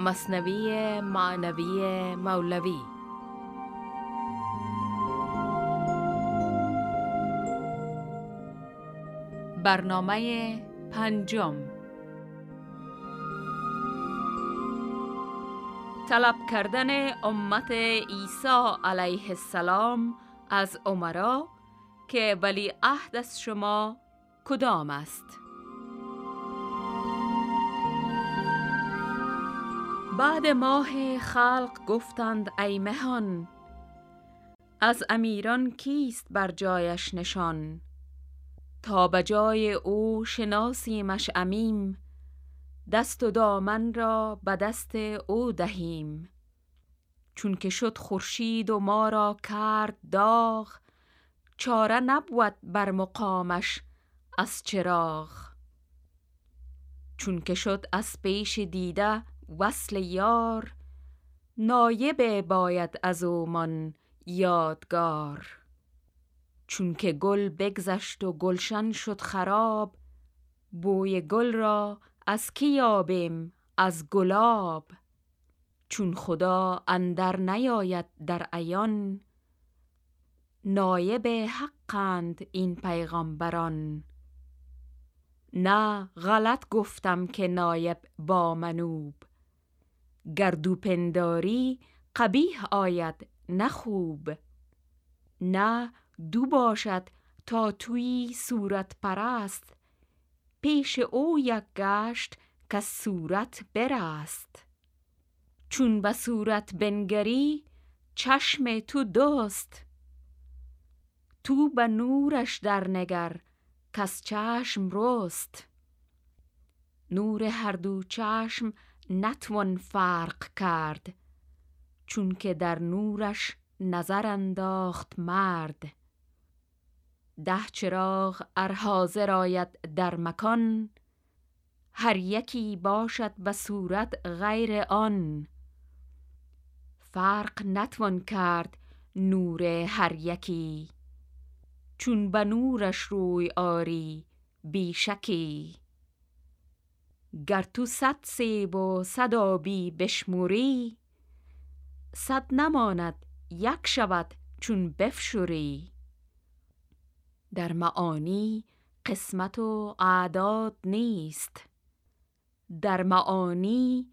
مصنوی معنوی مولوی. برنامه پنجم. طلب کردن امت عیسی علیه السلام از عمرا که ولی عهد از شما کدام است؟ بعد ماه خلق گفتند ای مهان از امیران کیست بر جایش نشان؟ تا به جای او شناسیمش امیم دست و دامن را به دست او دهیم. چون که شد خورشید و ما را کرد داغ چاره نبود بر مقامش از چراغ. چون که شد از پیش دیده وصل یار نایب باید از او من یادگار. چون که گل بگذشت و گلشن شد خراب بوی گل را از کی یابیم؟ از گلاب. چون خدا اندر نیاید در عیان نایب حقند این پیغامبران. نه غلط گفتم که نایب با منوب. گردو پنداری قبیح آید نه خوب. نه دو باشد تا توی صورت پرست. پیش او یک گشت که صورت برست. چون به صورت بنگری چشم تو دوست تو به نورش در نگر کس چشم رست. نور هر دو چشم نتوان فرق کرد چون که در نورش نظر انداخت مرد. ده چراغ ار حاضر آید در مکان هر یکی باشد به صورت غیر آن. فرق نتوان کرد نور هر یکی چون به نورش روی آری بی شکی گر تو صد سیب و صد آبی بشموری صد نماند یک شود چون بفشوری در معانی قسمت و اعداد نیست در معانی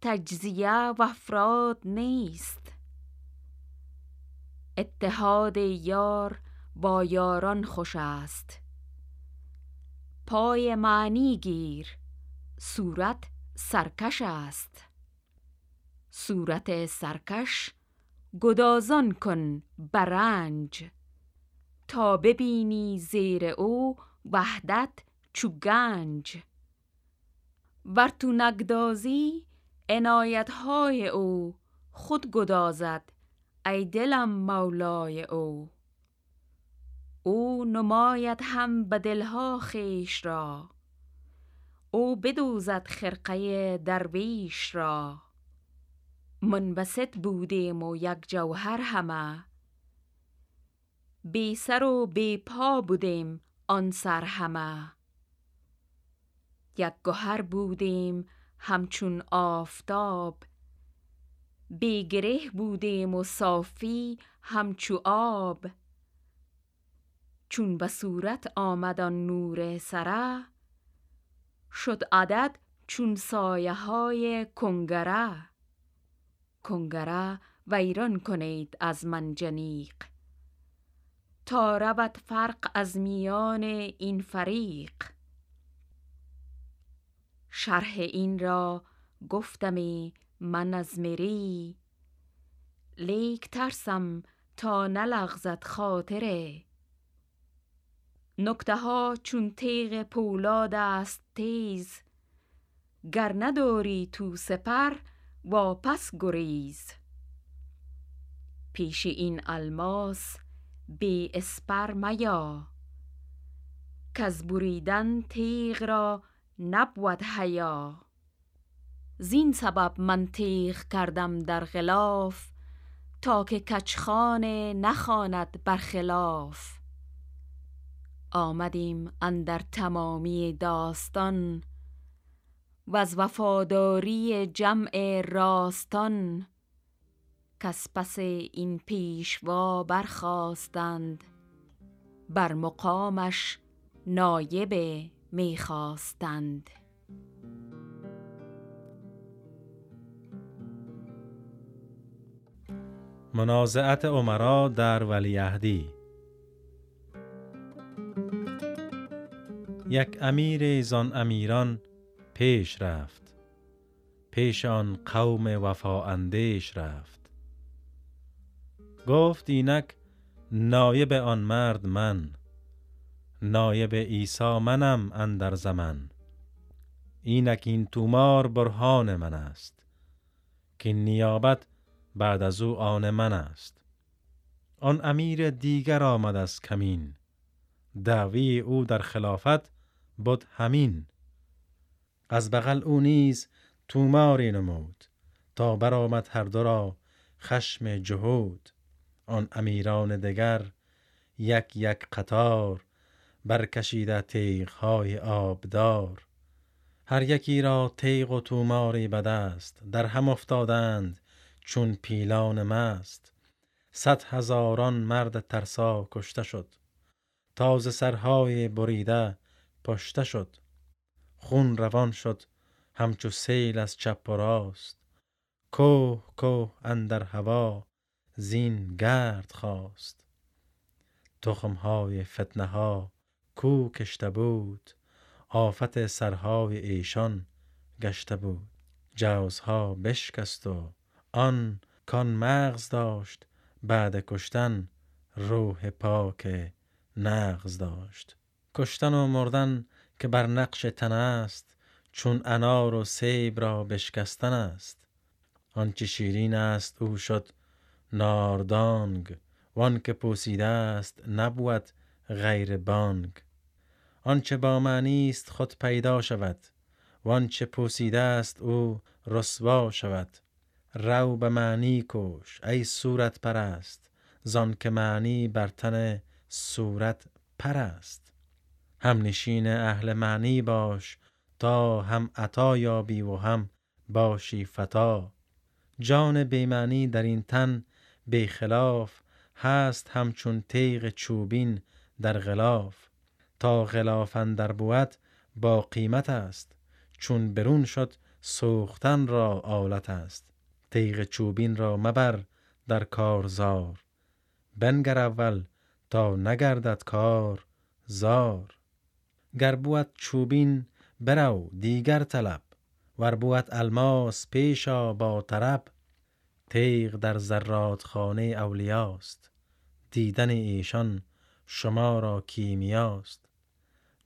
تجزیه و افراد نیست. اتحاد یار با یاران خوش است پای معنی گیر. صورت سرکش است. صورت سرکش گدازان کن برنج. تا ببینی زیر او وحدت چو گنج. ور تو نگدازی عنایت های او خود گدازد ای دلم مولای او. او نماید هم به دلها خیش را. او بدوزد خرقه درویش را. منبسط بودیم و یک جوهر همه. بی سر و بی پا بودیم آن سر همه. یک گوهر بودیم همچون آفتاب. بی گره بودیم و صافی همچو آب. چون به صورت آمد آن نور سره شد عدد چون سایه های کنگره. کنگره ویران کنید از منجنیق تا رود فرق از میان این فریق. شرح این را گفتمی من از مری. لیک ترسم تا نلغزد خاطره. نکته ها چون تیغ پولاد است تیز. گر نداری تو سپر واپس گریز. پیش این الماس بی اسپر میا. کز بریدن تیغ را نبود حیا. زین سبب من تیغ کردم در غلاف تا که کچخانه نخواند برخلاف. آمدیم اندر تمامی داستان و از وفاداری جمع راستان کس پس این پیشوا برخواستند بر مقامش نایب می‌خواستند. منازعت عمرا در ولیعهدی یک امیر زان امیران پیش رفت. پیش آن قوم وفا اندیش رفت. گفت اینک نایب آن مرد من نایب عیسی منم اندر زمن. اینک این تومار برهان من است که نیابت بعد از او آن من است. آن امیر دیگر آمد از کمین. دعوی او در خلافت بود همین. از بغل او نیز توماری نمود تا برآمد هر دو را خشم جهود. آن امیران دگر یک یک قطار برکشیده تیغ های آبدار. هر یکی را تیغ و توماری به دست در هم افتادند چون پیلان مست. صد هزاران مرد ترسا کشته شد. تازه سرهای بریده پشته شد. خون روان شد. همچو سیل از چپ و راست. کوه کوه اندر هوا. زین گرد خواست. تخمهای فتنه ها کو کشته بود. آفت سرهای ایشان گشته بود. جوزها بشکست و آن کان مغز داشت. بعد کشتن روح پاک نغز داشت. کشتن و مردن که بر نقش تن است چون انار و سیب را بشکستن است. آنچه شیرین است او شد ناردانگ وان که پوسیده است نبود غیر بانگ. آنچه با معنی است خود پیدا شود وانچه پوسیده است او رسوا شود. رو به معنی کش ای صورت پرست زان که معنی بر تن صورت پرست. هم نشین اهل معنی باش تا هم عطا یابی و هم باشی فتا. جان بیمعنی در این تن خلاف هست همچون تیغ چوبین در غلاف. تا غلاف در بود با قیمت است چون برون شد سوختن را آلت است. تیغ چوبین را مبر در کارزار. بنگر اول تا نگردد کار زار. گر بود چوبین برو دیگر طلب ور بود الماس پیشا با طرب. تیغ در زرات خانه اولیاست دیدن ایشان شما را کیمیاست.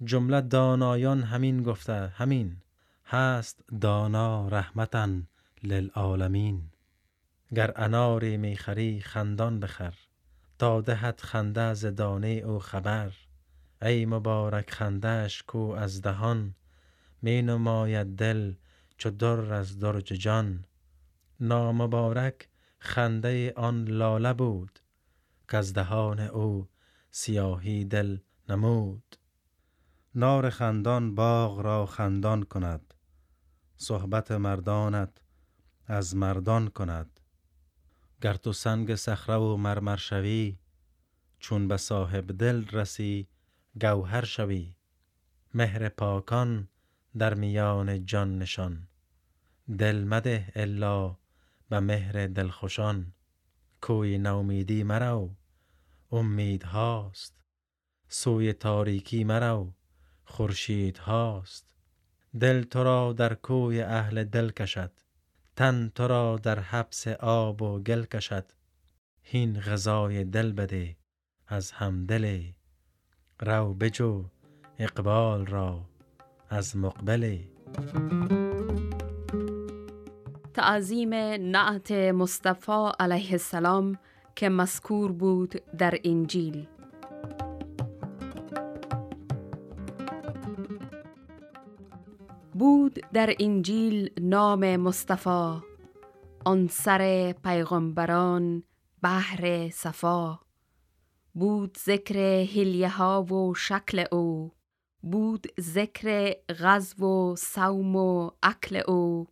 جمله دانایان همین گفته همین هست دانا رحمتن للعالمین. گر اناری می‌خری خندان بخر تا دهد خنده ز دانه او خبر. ای مبارک خندهش کو از دهان می نماید دل چو در از درج جان. نامبارک خنده آن لاله بود کز دهان او سیاهی دل نمود. نار خندان باغ را خندان کند صحبت مردانت از مردان کند. گر تو سنگ صخره و مرمر شوی چون به صاحب دل رسی گوهر شوی مهر پاکان در میان جان نشان. دل مده الا به مهر دلخوشان. کوی نومیدی مرو امید هاست. سوی تاریکی مرو خورشید هاست. دل تو را در کوی اهل دل کشد. تن تو را در حبس آب و گل کشد. هین غذای دل بده از همدل رو بجو اقبال را از مقبل تعظیم نعت مصطفی علیه السلام که مذکور بود در انجیل. بود در انجیل نام مصطفی آن سر پیغمبران بحر صفا. بود ذکر هلیه ها و شکل او. بود ذکر غزو و صوم و اکل او.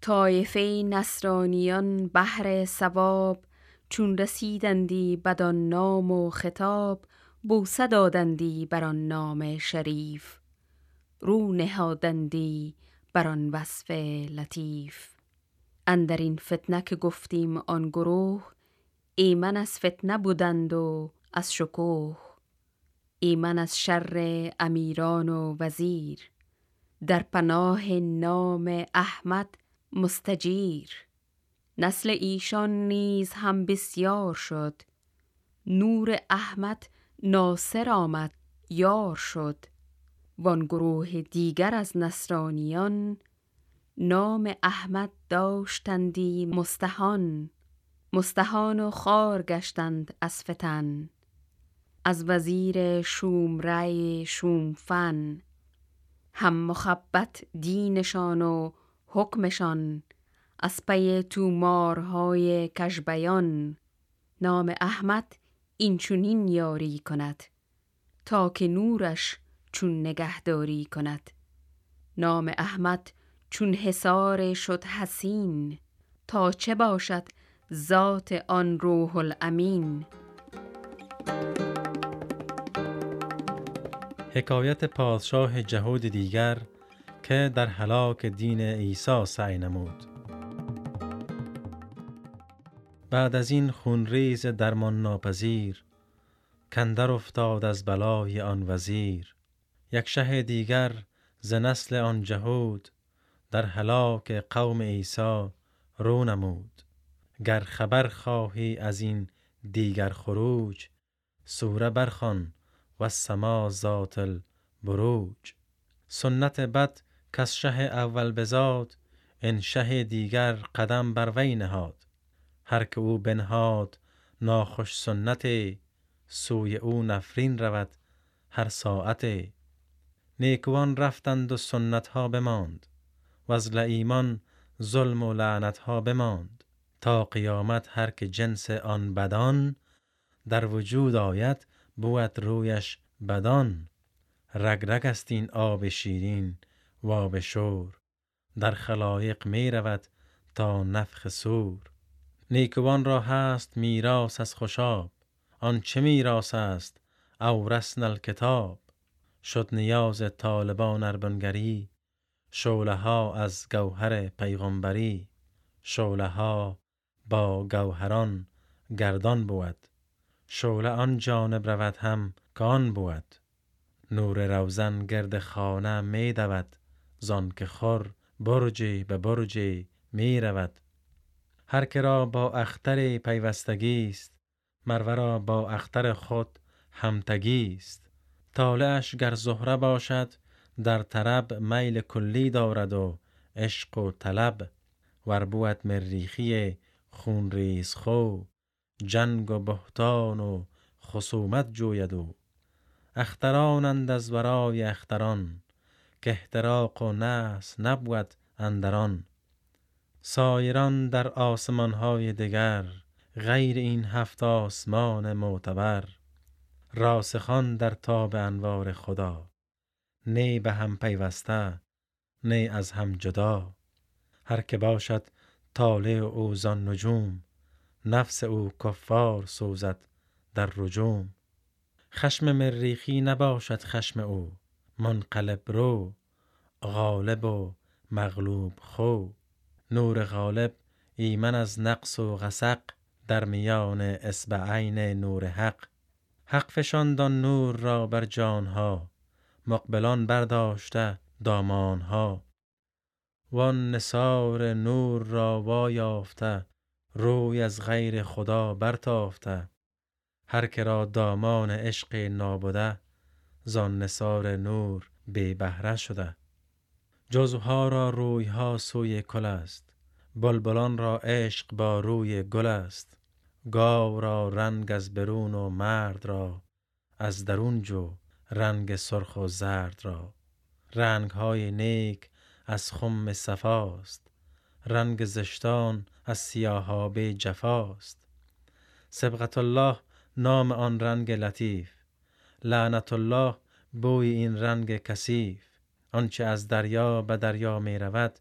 طایفه نصرانیان بهر ثواب چون رسیدندی بدان نام و خطاب بوسه دادندی بر آن نام شریف. رو نهادندی بر آن وصف لطیف. اندر این فتنه که گفتیم آن گروه ایمن از فتنه بودند و از شکوه. ایمن از شر امیران و وزیر. در پناه نام احمد مستجیر. نسل ایشان نیز هم بسیار شد. نور احمد ناصر آمد یار شد. وان گروه دیگر از نصرانیان نام احمد داشتندی مستهان. مستهان و خار گشتند از فتن از وزیر شوم رای شوم فن هم مخبت دینشان و حکمشان از پی تومارهای کژبیان. نام احمد این چونین یاری کند تا که نورش چون نگهداری کند. نام احمد چون حصار شد حسین تا چه باشد ذات آن روح الامین. حکایت پادشاه جهود دیگر که در هلاک دین عیسی سعی نمود. بعد از این خونریز درمان ناپذیر کندر افتاد از بلای آن وزیر. یک شه دیگر ز نسل آن جهود در هلاک قوم عیسی رو نمود. گر خبر خواهی از این دیگر خروج سوره برخوان و سما ذات البروج. سنت بد کس شه اول بزاد این شه دیگر قدم بر وی نهاد. هر که او بنهاد ناخوش سنت سوی او نفرین رود هر ساعت. نیکوان رفتند و سنت ها بماند و از ایمان ظلم و لعنت ها بماند. تا قیامت هر که جنس آن بدان در وجود آید بود رویش بدان. رگ رگ است این آب شیرین و آب شور در خلایق می رود تا نفخ سور. نیکوان را هست میراث از خوشاب آن چه میراث است؟ اورثنا الکتاب. شد نیاز طالبان اربنگری شعله ها از گوهر پیغمبری. شعله ها با گوهران گردان بود. شعله آن جانب رود هم کان بود. نور روزن گرد خانه می دود. زان که خور برجی به برجی می رود. هر که را با اختر پیوستگی است مرورا با اختر خود همتگی است. طالعش گر زهره باشد در طرب میل کلی دارد و عشق و طلب. ور بود مریخی خونریز خو جنگ و بهتان و خصومت جوید او اخترانند از ورای اختران که احتراق و نحس نبود اندران. سایران در آسمان های دگر غیر این هفت آسمان معتبر. راسخان در تاب انوار خدا نی به هم پیوسته نی از هم جدا. هر که باشد طالع او زان نجوم نفس او کفار سوزد در رجوم. خشم مریخی نباشد خشم او منقلب رو غالب و مغلوب خو. نور غالب ایمن از نقص و غسق در میان اصبعین نور حق. حق فشاند آن نور را بر جانها مقبلان برداشته دامانها وان نثار نور را وایافته روی از غیر خدا برتافته. هر که را دامان عشق نابوده زان نثار نور بی بهره شده. جزوها را رویها سوی کل است بلبلان را عشق با روی گل است. گاو را رنگ از برون و مرد را از درون جو رنگ سرخ و زرد را. رنگ های نیک از خم صفاست. رنگ زشتان از سیاهابه جفاست. سبقت الله نام آن رنگ لطیف. لعنت الله بوی این رنگ کثیف. آنچه از دریا به دریا می رود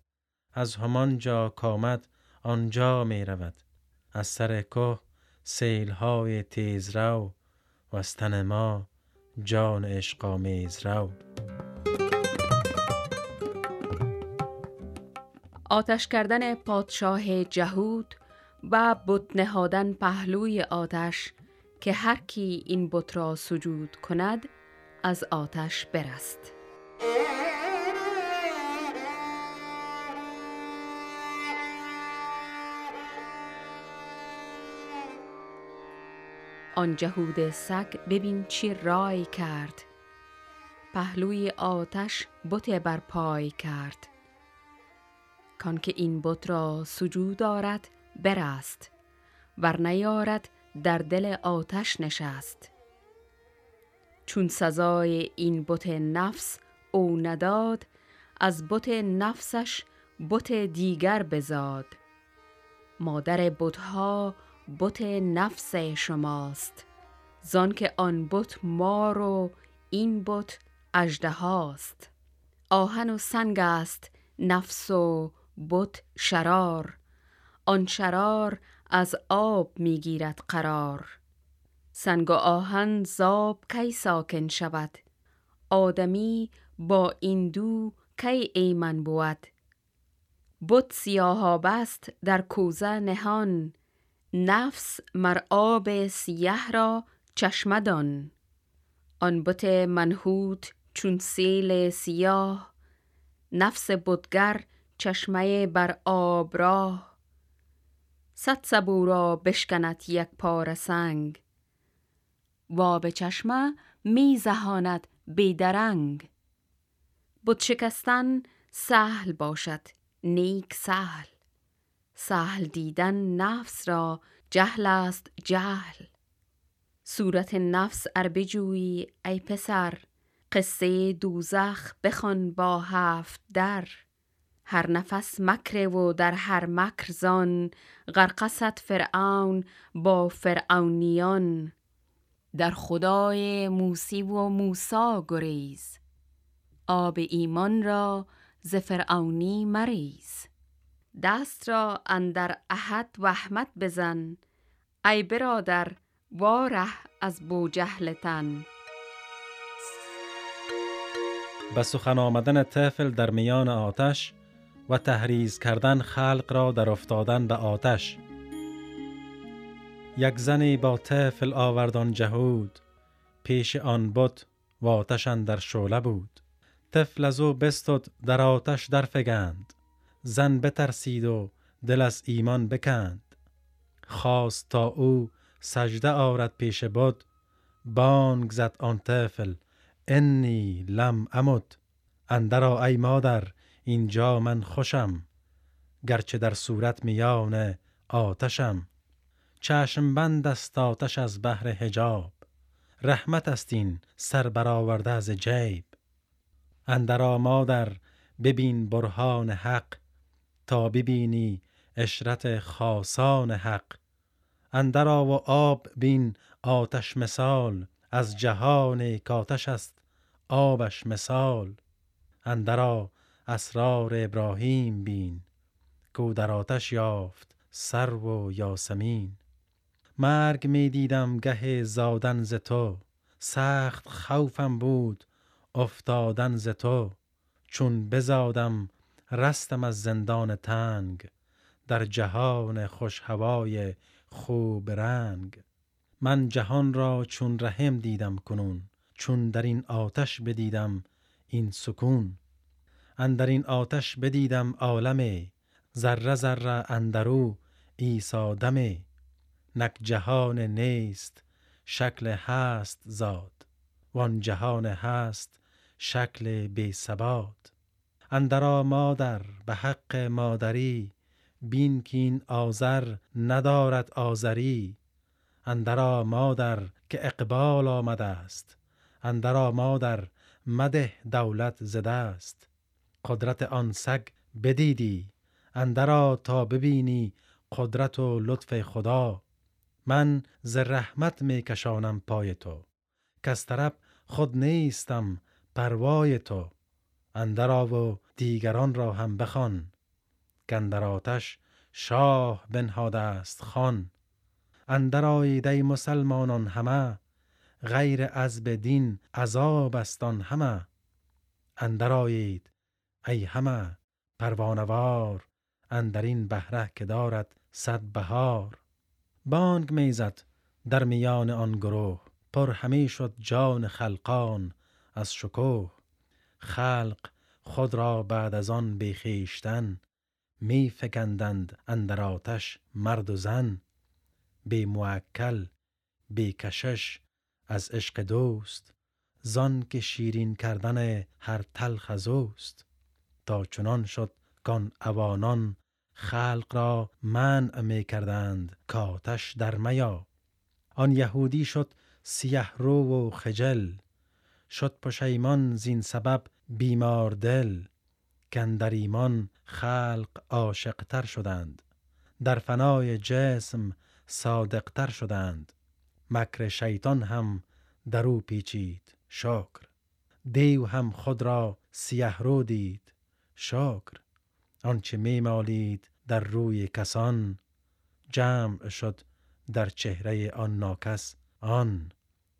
از همان جا کامد آنجا می رود. از سر که سیلهای تیز رو و از تن ما جان عشق آمیز رو. آتش کردن پادشاه جهود و بت نهادن پهلوی آتش که هر کی این بت را سجود کند از آتش برست. آن جهود سگ ببین چی رای کرد. پهلوی آتش بت بر پای کرد. کان که این بت را سجود دارد برست. ور نیارد در دل آتش نشست. چون سزای این بت نفس او نداد از بت نفسش بت دیگر بزاد. مادر بتها بت نفس شماست. زان که آن بت مار و این بت اژدهاست. آهن و سنگ است نفس و بت شرار آن شرار از آب می‌گیرد قرار. سنگ و آهن زاب کی ساکن شود؟ آدمی با این دو کی ایمن بود؟ بت سیاها بست در کوزه نهان نفس مر آب سیه را چشمدان آن بت منحوت چون سیل سیاه نفس بتگر چشمه بر آب راه. صد سبو را بشکند یک پار سنگ. و به چشمه می زهاند بیدرنگ بت شکستن سهل باشد نیک سهل. سهل دیدن نفس را جهل است جهل. صورت نفس ار بجویی ای پسر قصه دوزخ بخوان با هفت در. هر نفس مکر و در هر مکر زان غرقست فرعون با فرعونیان. در خدای موسی و موسا گریز آب ایمان را ز فرعونی مریز. دست را اندر احد وحمت بزن ای برادر واره از بوجهلتن به سخن آمدن طفل در میان آتش و تحریز کردن خلق را در افتادن به آتش. یک زنی با طفل آوردان جهود پیش آن بت و آتش در شعله بود. طفل از او بستد در آتش در فگند زن بترسید و دل از ایمان بکند. خواست تا او سجده آرد پیش بود بانگ زد آن طفل انی لم امد اندرا ای مادر اینجا من خوشم گرچه در صورت میان آتشم. چشم بند است آتش از بهر حجاب رحمت است این سر برآورده از جیب. اندرا مادر ببین برهان حق تا ببینی اشرت خاصان حق. اندرا و آب بین آتش مثال از جهان کاتش است آبش مثال. اندرا اسرار ابراهیم بین کو در آتش یافت سر و یاسمین. مرگ می دیدم گه زادن ز تو سخت خوفم بود افتادن ز تو. چون بزادم رستم از زندان تنگ در جهان خوش هوای خوب رنگ. من جهان را چون رحم دیدم کنون چون در این آتش بدیدم این سکون. اندر این آتش بدیدم عالمه ذره ذره اندرو عیسی دمه. نک جهان نیست شکل هست زاد وان جهان هست شکل بی ثبات. اندرا مادر به حق مادری بین کین آذر ندارد آذری. اندرا مادر که اقبال آمده است اندرا مادر مده دولت زده است. قدرت آن سگ بدیدی اندرا تا ببینی قدرت و لطف خدا. من ز رحمت می کشانم پای تو کز طرف خود نیستم پروای تو. اندرا و دیگران را هم بخوان گندر آتش شاه بنهاده است خان اندر ای مسلمانان همه غیر از بدین عذاب استان همه. اندر آیید ای همه پروانوار اندر این بهره که دارد صد بهار. بانگ می‌زد در میان آن گروه پر همی شد جان خلقان از شکوه. خلق خود را بعد از آن بیخیشتن می فکندند اندر آتش مرد و زن. بی موکل بی کشش از عشق دوست زان که شیرین کردن هر تلخ از اوست. تا چنان شد کان اوانان خلق را منع می کردند کاتش در میا. آن یهودی شد سیه رو و خجل شد پشیمان زین سبب بیمار دل. کندر ایمان خلق عاشقتر شدند در فنای جسم صادقتر شدند. مکر شیطان هم در او پیچید شکر. دیو هم خود را سیه رو دید. شکر. آنچه می مالید در روی کسان. جمع شد در چهره آن ناکس آن.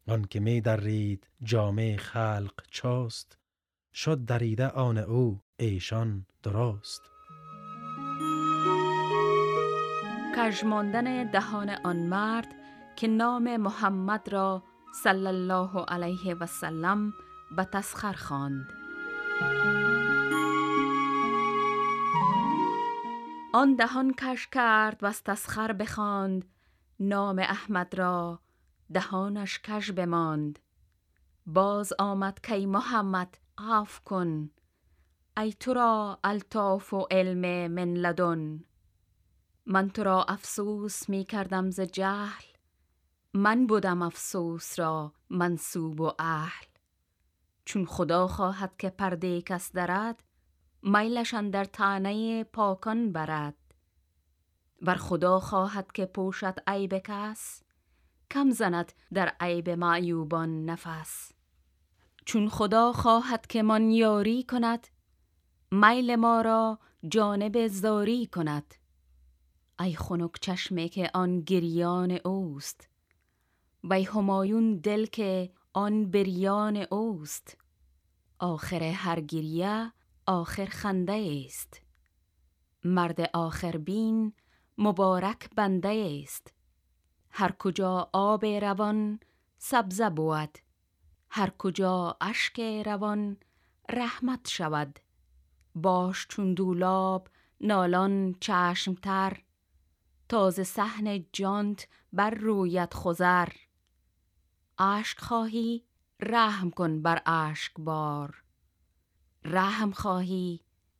آن که می درید جامعه خلق چاست. شد دریده آن او ایشان درست کژماندن دهان آن مرد که نام محمد را صلی الله علیه و سلم به تسخر خواند. آن دهان کش کرد و تسخر بخواند. نام احمد را دهانش کش بماند. باز آمد کی محمد عف کن. ای تو را الطاف و علم من لدن. من تو را افسوس می کردم ز جهل. من بودم افسوس را منصوب و اهل. چون خدا خواهد که پرده کس درد میلشان در تانه پاکان برد. ور خدا خواهد که پوشد عیب کس کم زند در عیب معیوبان نفس. چون خدا خواهد که من یاری کند میل ما را جانب زاری کند. ای خنک چشمه که آن گریان اوست وی همایون دل که آن بریان اوست. آخر هر گریه آخر خنده است. مرد آخر بین مبارک بنده است. هر کجا آب روان سبزه بود. هر کجا اشک روان رحمت شود. باش چون دولاب نالان چشمتر. تازه صحن جانت بر رویت خزر اشک خواهی رحم کن بر اشک بار رحم خواهی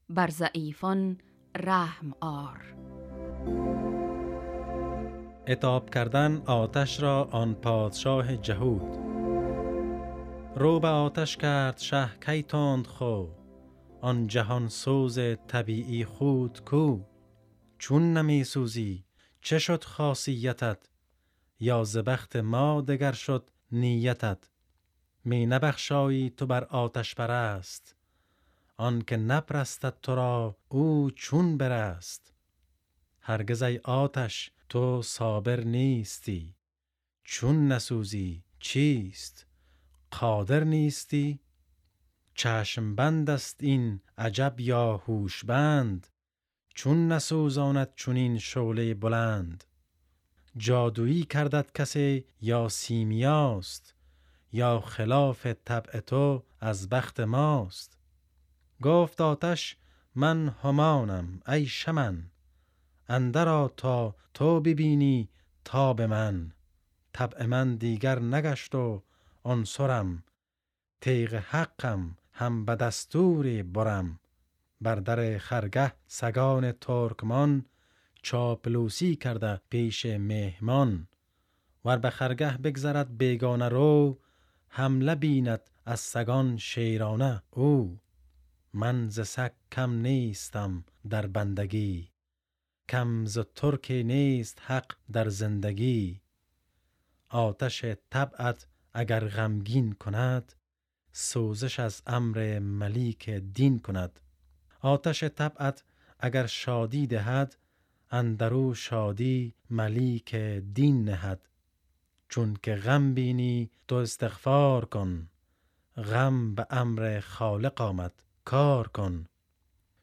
بر ضعیفان رحم آر. اتاب کردن آتش را آن پادشاه جهود. رو به آتش کرد شه کی تند خو آن جهان سوز طبیعی خود کو. چون نمی سوزی چه شد خاصیتت؟ یا زبخت ما دگر شد نیتت؟ می نبخشایی تو بر آتش پرست. آن که نپرستد تو را او چون برست. هرگز ای آتش تو صابر نیستی. چون نسوزی چیست؟ قادر نیستی؟ چشم بند است این عجب یا هوش بند چون نسوزاند چونین شعله بلند؟ جادویی کردد کسی یا سیمیاست؟ یا خلاف طبع تو از بخت ماست؟ گفت آتش من همانم ای شمن اندرا تا تو ببینی تاب من طبع من دیگر نگشت و عنصرم تیغ حقم هم به دستوری برم. بر در خرگه سگان ترکمان چاپلوسی کرده پیش مهمان. ور به خرگه بگذرد بیگانه رو حمله بیند از سگان شیرانه او. من ز سگ کم نیستم در بندگی کم ز ترک نیست حق در زندگی. آتش طبعت اگر غمگین کند سوزش از امر ملیک دین کند. آتش طبعت اگر شادی دهد اندرو شادی ملیک دین نهد. چون که غم بینی تو استغفار کن. غم به امر خالق آمد. کار کن.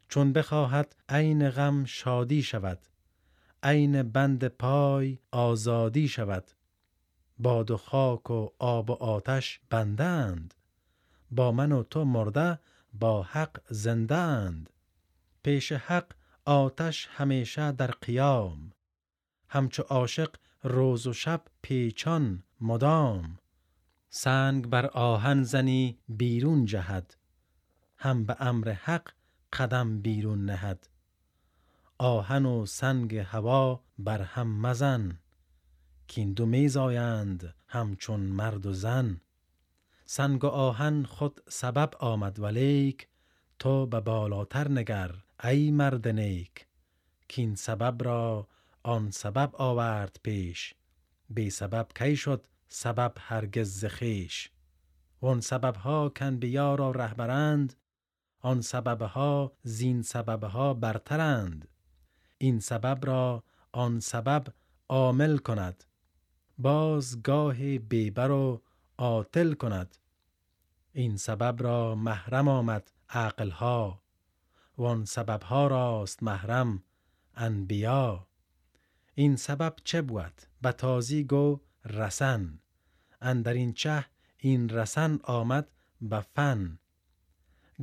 چون بخواهد عین غم شادی شود عین بند پای آزادی شود. باد و خاک و آب و آتش بندند با من و تو مرده با حق زندند. پیش حق آتش همیشه در قیام همچو عاشق روز و شب پیچان مدام. سنگ بر آهن زنی بیرون جهد هم به امر حق قدم بیرون نهد. آهن و سنگ هوا بر هم مزن کین دو میزایند همچون مرد و زن. سنگ و آهن خود سبب آمد ولیک تو به بالاتر نگر ای مرد نیک. کین سبب را آن سبب آورد پیش بی سبب کی شد سبب هرگز زخیش وان سبب ها کن بیا را رهبرند آن سبب ها زین سبب ها برترند. این سبب را آن سبب عامل کند. باز گاه بیبر و عاطل کند. این سبب را محرم آمد عقل ها وان سبب ها راست محرم انبیا. این سبب چه بود؟ به تازی گو رسن. اندر این چه این رسن آمد به فن.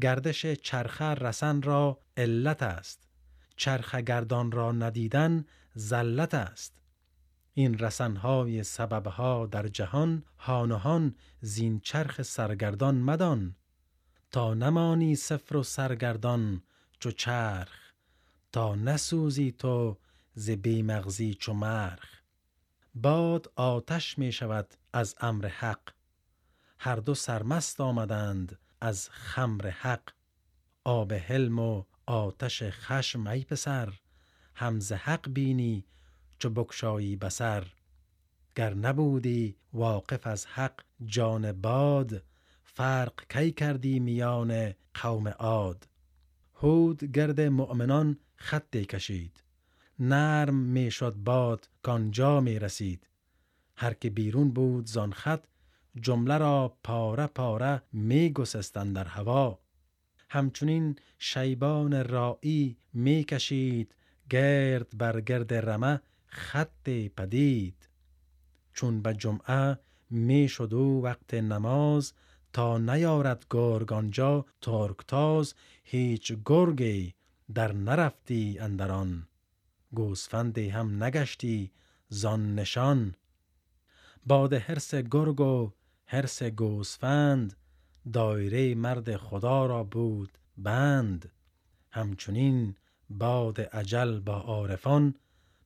گردش چرخه رسن را علت است. چرخ گردان را ندیدن زلت است. این رسنهای سببها در جهان هانهان زین چرخ سرگردان مدان. تا نمانی صفر و سرگردان چو چرخ تا نسوزی تو ز بیمغزی چو مرخ. باد آتش می شود از امر حق. هر دو سرمست آمدند از خمر حق آب حلم و آتش خشم ای پسر همز حق بینی چو بکشایی بسر گر نبودی واقف از حق جان باد فرق کی کردی میان قوم عاد؟ هود گرد مؤمنان خطی کشید نرم می شد باد کانجا می رسید هر که بیرون بود زان خط جمله را پاره پاره می گسستن در هوا. همچنین شیبان رائی می کشید گرد بر گرد رمه خط پدید. چون به جمعه می شد او وقت نماز تا نیارد گرگ آنجا ترکتاز هیچ گرگی در نرفتی اندران گوسفندی هم نگشتی زان نشان. باد هرس گرگ و هرس گوسفند دایره مرد خدا را بود بند. همچنین باد اجل با عارفان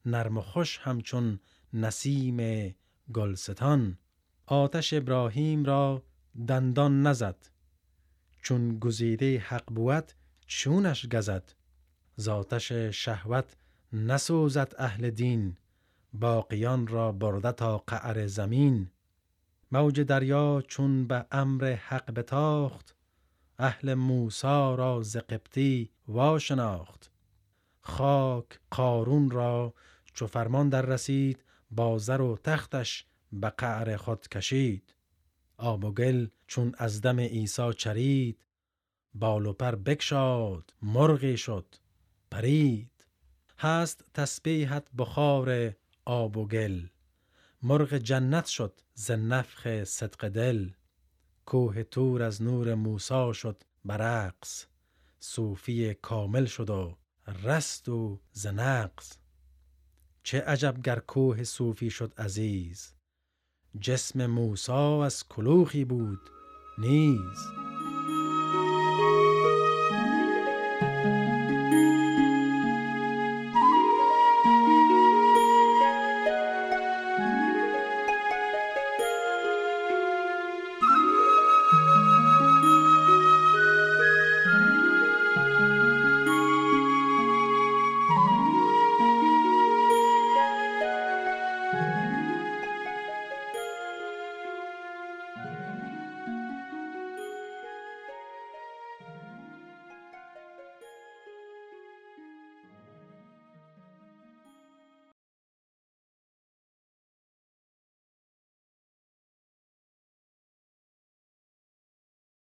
نرم و خوش همچون نسیم گلستان. آتش ابراهیم را دندان نزد چون گزیده حق بود چونش گزد. زاتش شهوت نسوزد اهل دین باقیان را برده تا قعر زمین. موج دریا چون به امر حق بتاخت اهل موسا را ز قبطی واشناخت. خاک قارون را چو فرمان در رسید با زر و تختش به قعر خود کشید. آب و گل چون از دم عیسی چرید بال و پر بکشاد مرغی شد پرید. هست تسبیحت بخار آب و گل. مرغ جنت شد ز نفخ صدق دل. کوه تور از نور موسی شد برقص صوفی کامل شد و رست و ز نقص. چه عجب گر کوه صوفی شد عزیز. جسم موسی از کلوخی بود نیز.